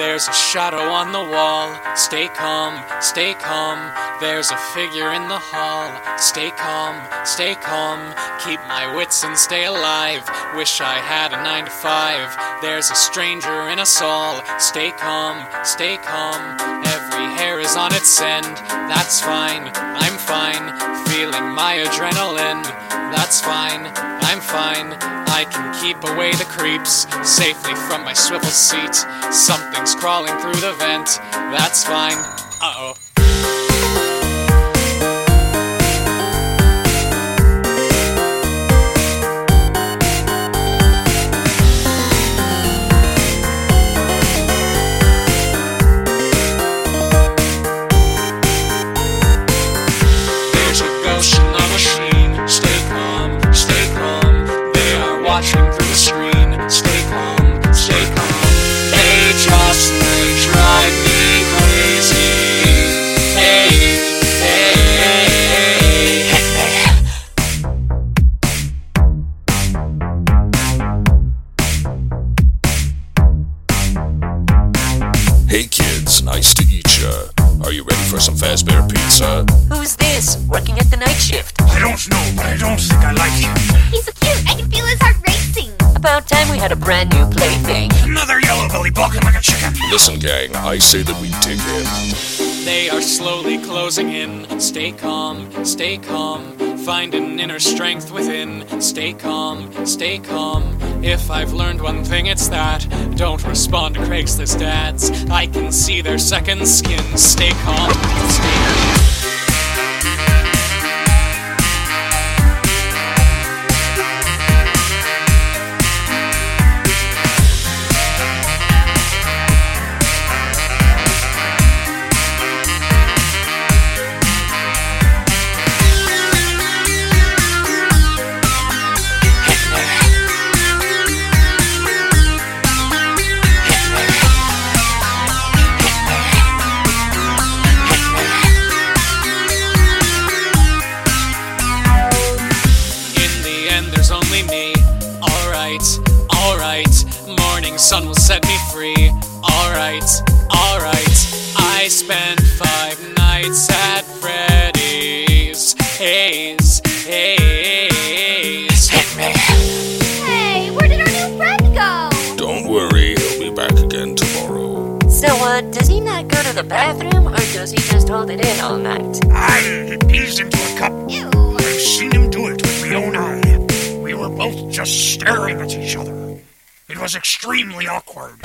There's a shadow on the wall. Stay calm, stay calm. There's a figure in the hall. Stay calm, stay calm. Keep my wits and stay alive. Wish I had a 9 to 5. There's a stranger in us all. Stay calm, stay calm. Every hair is on its end. That's fine, I'm fine. Feeling my adrenaline. That's fine, I'm fine. I can keep away the creeps safely from my swivel seat. Something's crawling through the vent. That's fine. Watching through the screen. Stay calm, stay calm. They just may drive me crazy. Hey, hey, hey, hey. Hey kids, nice to eat ya. Are you ready for some Fazbear Pizza? Who's this? Working at the night shift. I don't know, but I don't think I like him. Listen, gang, I say that we dig in. They are slowly closing in. Stay calm, stay calm. Find an inner strength within. Stay calm, stay calm. If I've learned one thing, it's that don't respond to Craigslist ads. I can see their second skin. Stay calm, stay calm. Morning sun will set me free. Alright, alright. I spent five nights at Freddy's. Haze, haze. Hit me. Hey, where did our new friend go? Don't worry, he'll be back again tomorrow. So, uh, does he not go to the bathroom, or does he just hold it in all night? I eased into a cup. Ew. I've seen him do it with my own eye. We were both just staring at each other. It was extremely awkward.